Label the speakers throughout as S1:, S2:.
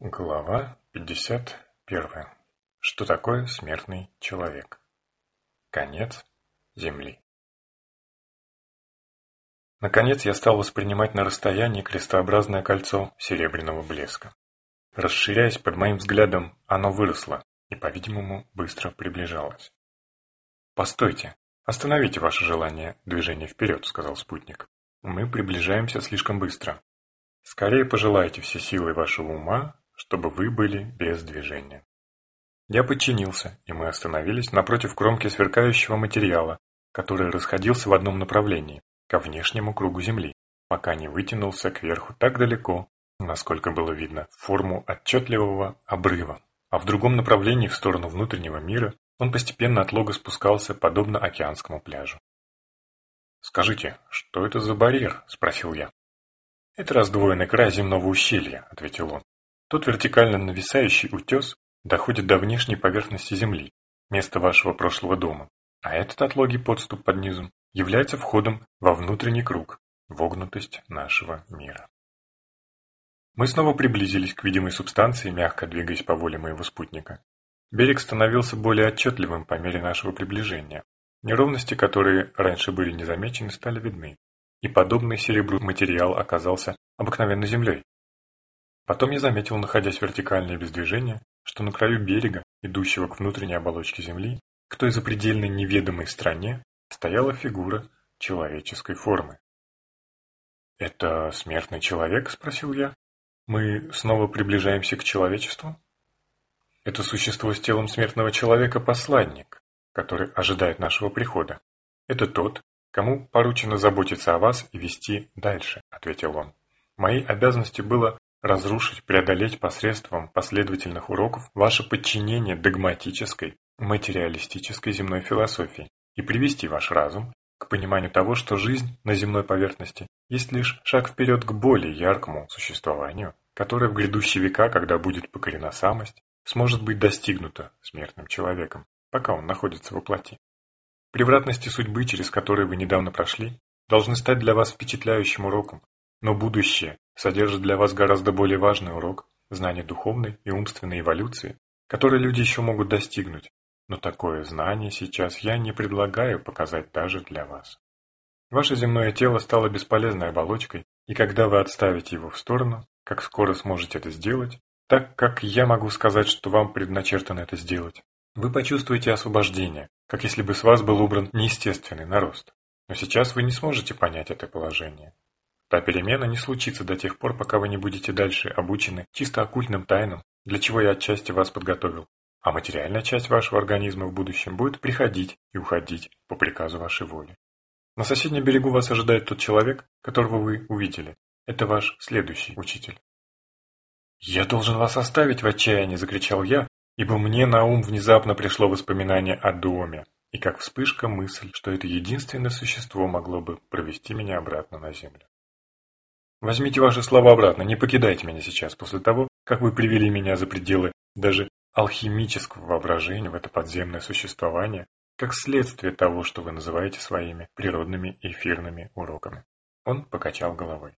S1: Глава 51. Что такое смертный человек? Конец Земли. Наконец я стал воспринимать на расстоянии крестообразное кольцо серебряного блеска. Расширяясь под моим взглядом, оно выросло и, по-видимому, быстро приближалось. «Постойте, остановите ваше желание движения вперед», — сказал спутник. «Мы приближаемся слишком быстро. Скорее пожелайте все силы вашего ума чтобы вы были без движения. Я подчинился, и мы остановились напротив кромки сверкающего материала, который расходился в одном направлении, ко внешнему кругу Земли, пока не вытянулся кверху так далеко, насколько было видно, в форму отчетливого обрыва, а в другом направлении в сторону внутреннего мира он постепенно от лога спускался, подобно океанскому пляжу. «Скажите, что это за барьер?» – спросил я. «Это раздвоенный край земного ущелья», – ответил он. Тот вертикально нависающий утес доходит до внешней поверхности земли, места вашего прошлого дома, а этот отлогий подступ под низом является входом во внутренний круг, вогнутость нашего мира. Мы снова приблизились к видимой субстанции, мягко двигаясь по воле моего спутника. Берег становился более отчетливым по мере нашего приближения. Неровности, которые раньше были незамечены, стали видны. И подобный серебру материал оказался обыкновенной землей, Потом я заметил, находясь вертикально и без движения, что на краю берега, идущего к внутренней оболочке Земли, к той запредельно неведомой стране, стояла фигура человеческой формы. «Это смертный человек?» – спросил я. «Мы снова приближаемся к человечеству?» «Это существо с телом смертного человека – посланник, который ожидает нашего прихода. Это тот, кому поручено заботиться о вас и вести дальше», – ответил он. «Моей обязанностью было разрушить, преодолеть посредством последовательных уроков ваше подчинение догматической, материалистической земной философии и привести ваш разум к пониманию того, что жизнь на земной поверхности есть лишь шаг вперед к более яркому существованию, которое в грядущие века, когда будет покорена самость, сможет быть достигнуто смертным человеком, пока он находится во плоти. Превратности судьбы, через которые вы недавно прошли, должны стать для вас впечатляющим уроком, но будущее содержит для вас гораздо более важный урок – знание духовной и умственной эволюции, который люди еще могут достигнуть, но такое знание сейчас я не предлагаю показать даже для вас. Ваше земное тело стало бесполезной оболочкой, и когда вы отставите его в сторону, как скоро сможете это сделать, так как я могу сказать, что вам предначертано это сделать, вы почувствуете освобождение, как если бы с вас был убран неестественный нарост. Но сейчас вы не сможете понять это положение. Та перемена не случится до тех пор, пока вы не будете дальше обучены чисто оккультным тайнам, для чего я отчасти вас подготовил. А материальная часть вашего организма в будущем будет приходить и уходить по приказу вашей воли. На соседнем берегу вас ожидает тот человек, которого вы увидели. Это ваш следующий учитель. «Я должен вас оставить в отчаянии!» – закричал я, ибо мне на ум внезапно пришло воспоминание о доме, и как вспышка мысль, что это единственное существо могло бы провести меня обратно на землю. Возьмите ваши слова обратно, не покидайте меня сейчас, после того, как вы привели меня за пределы даже алхимического воображения в это подземное существование, как следствие того, что вы называете своими природными эфирными уроками. Он покачал головой.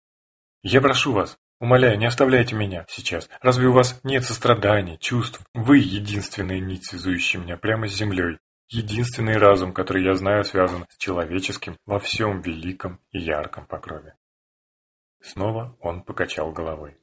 S1: «Я прошу вас, умоляю, не оставляйте меня сейчас. Разве у вас нет сострадания, чувств? Вы единственная нить, связующая меня прямо с землей. Единственный разум, который я знаю, связан с человеческим во всем великом и ярком покрове. Снова он покачал головой.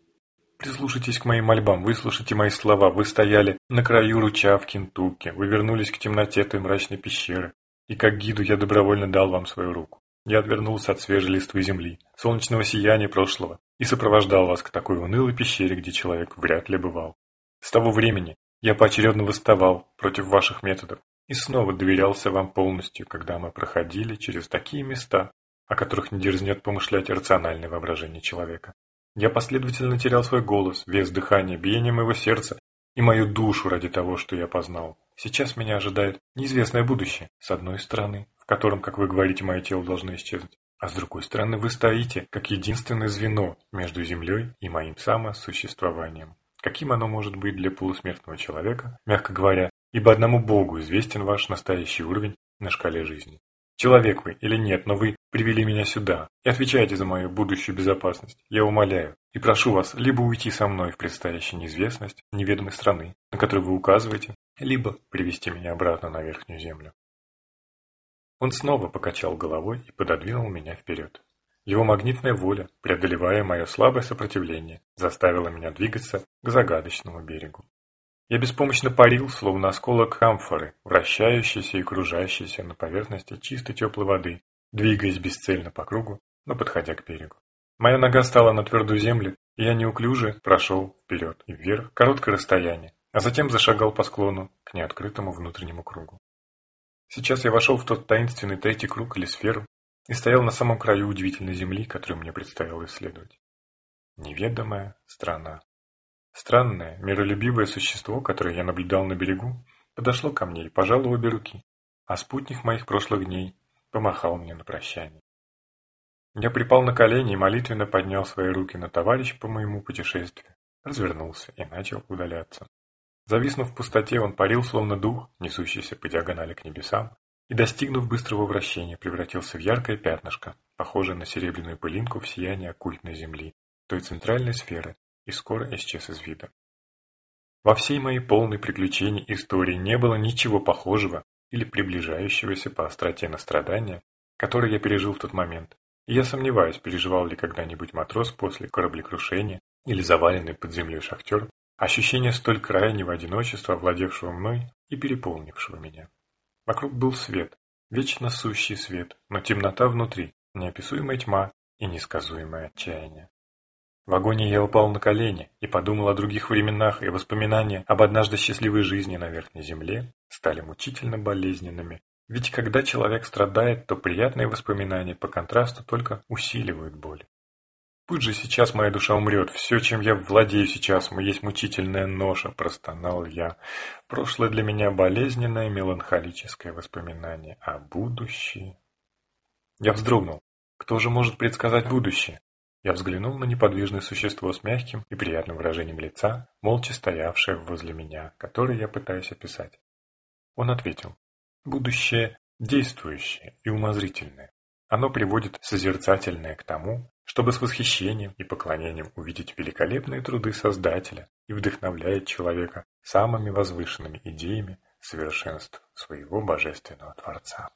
S1: «Прислушайтесь к моим мольбам, выслушайте мои слова. Вы стояли на краю ручья в Кентукки, вы вернулись к темноте той мрачной пещеры, и как гиду я добровольно дал вам свою руку. Я отвернулся от свежей листвы земли, солнечного сияния прошлого, и сопровождал вас к такой унылой пещере, где человек вряд ли бывал. С того времени я поочередно восставал против ваших методов и снова доверялся вам полностью, когда мы проходили через такие места, о которых не дерзнет помышлять рациональное воображение человека. Я последовательно терял свой голос, вес дыхания, биение моего сердца и мою душу ради того, что я познал. Сейчас меня ожидает неизвестное будущее, с одной стороны, в котором, как вы говорите, мое тело должно исчезнуть, а с другой стороны вы стоите, как единственное звено между Землей и моим самосуществованием. Каким оно может быть для полусмертного человека, мягко говоря, ибо одному Богу известен ваш настоящий уровень на шкале жизни. Человек вы или нет, но вы привели меня сюда и отвечаете за мою будущую безопасность. Я умоляю и прошу вас либо уйти со мной в предстоящую неизвестность неведомой страны, на которую вы указываете, либо привести меня обратно на верхнюю землю. Он снова покачал головой и пододвинул меня вперед. Его магнитная воля, преодолевая мое слабое сопротивление, заставила меня двигаться к загадочному берегу. Я беспомощно парил, словно осколок амфоры, вращающийся и кружащийся на поверхности чистой теплой воды, двигаясь бесцельно по кругу, но подходя к берегу. Моя нога стала на твердую землю, и я неуклюже прошел вперед и вверх короткое расстояние, а затем зашагал по склону к неоткрытому внутреннему кругу. Сейчас я вошел в тот таинственный третий круг или сферу и стоял на самом краю удивительной земли, которую мне предстояло исследовать. Неведомая страна. Странное, миролюбивое существо, которое я наблюдал на берегу, подошло ко мне и пожало обе руки, а спутник моих прошлых дней помахал мне на прощание. Я припал на колени и молитвенно поднял свои руки на товарища по моему путешествию, развернулся и начал удаляться. Зависнув в пустоте, он парил словно дух, несущийся по диагонали к небесам, и, достигнув быстрого вращения, превратился в яркое пятнышко, похожее на серебряную пылинку в сиянии оккультной земли, той центральной сферы, и скоро исчез из вида. Во всей моей полной приключений истории не было ничего похожего или приближающегося по остроте на страдания, которые я пережил в тот момент, и я сомневаюсь, переживал ли когда-нибудь матрос после кораблекрушения или заваленный под землей шахтер ощущение столь крайнего одиночества, овладевшего мной и переполнившего меня. Вокруг был свет, вечно сущий свет, но темнота внутри, неописуемая тьма и несказуемое отчаяние. В агонии я упал на колени и подумал о других временах, и воспоминания об однажды счастливой жизни на Верхней Земле стали мучительно болезненными. Ведь когда человек страдает, то приятные воспоминания по контрасту только усиливают боль. Пусть же сейчас моя душа умрет, все, чем я владею сейчас, есть мучительная ноша, простонал я. Прошлое для меня болезненное меланхолическое воспоминание, а будущее... Я вздрогнул. Кто же может предсказать будущее? Я взглянул на неподвижное существо с мягким и приятным выражением лица, молча стоявшее возле меня, которое я пытаюсь описать. Он ответил. Будущее действующее и умозрительное. Оно приводит созерцательное к тому, чтобы с восхищением и поклонением увидеть великолепные труды Создателя и вдохновляет человека самыми возвышенными идеями совершенств своего божественного Творца.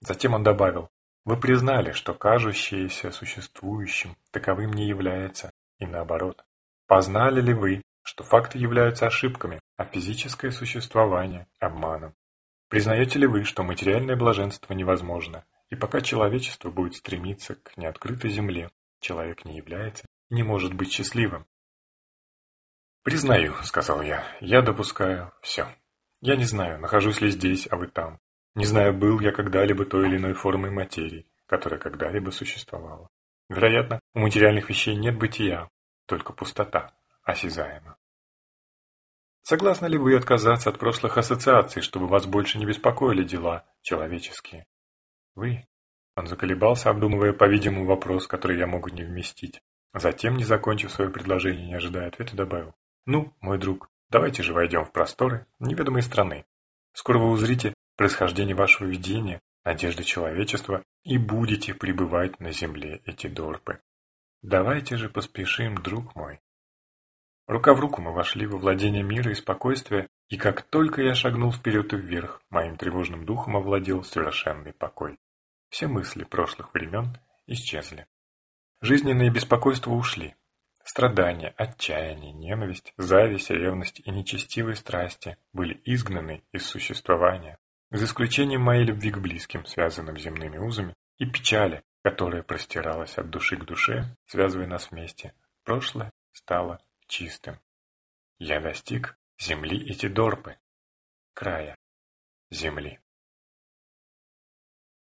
S1: Затем он добавил, вы признали, что кажущееся существующим таковым не является, и наоборот. Познали ли вы, что факты являются ошибками, а физическое существование – обманом? Признаете ли вы, что материальное блаженство невозможно, и пока человечество будет стремиться к неоткрытой земле, человек не является не может быть счастливым? «Признаю», – сказал я, – «я допускаю все. Я не знаю, нахожусь ли здесь, а вы там. Не знаю, был я когда-либо той или иной формой материи, которая когда-либо существовала. Вероятно, у материальных вещей нет бытия, только пустота, осязаема. Согласны ли вы отказаться от прошлых ассоциаций, чтобы вас больше не беспокоили дела человеческие? Вы? Он заколебался, обдумывая, по-видимому, вопрос, который я могу не вместить. Затем, не закончив свое предложение, не ожидая ответа, добавил. Ну, мой друг, давайте же войдем в просторы неведомой страны. Скоро вы узрите происхождение вашего видения, надежды человечества, и будете пребывать на земле эти дорпы. Давайте же поспешим, друг мой. Рука в руку мы вошли во владение мира и спокойствия, и как только я шагнул вперед и вверх, моим тревожным духом овладел совершенный покой. Все мысли прошлых времен исчезли. Жизненные беспокойства ушли. Страдания, отчаяние, ненависть, зависть, ревность и нечестивые страсти были изгнаны из существования за исключением моей любви к близким, связанным земными узами, и печали, которая простиралась от души к душе, связывая нас вместе, прошлое стало чистым. Я достиг земли Этидорпы, края земли.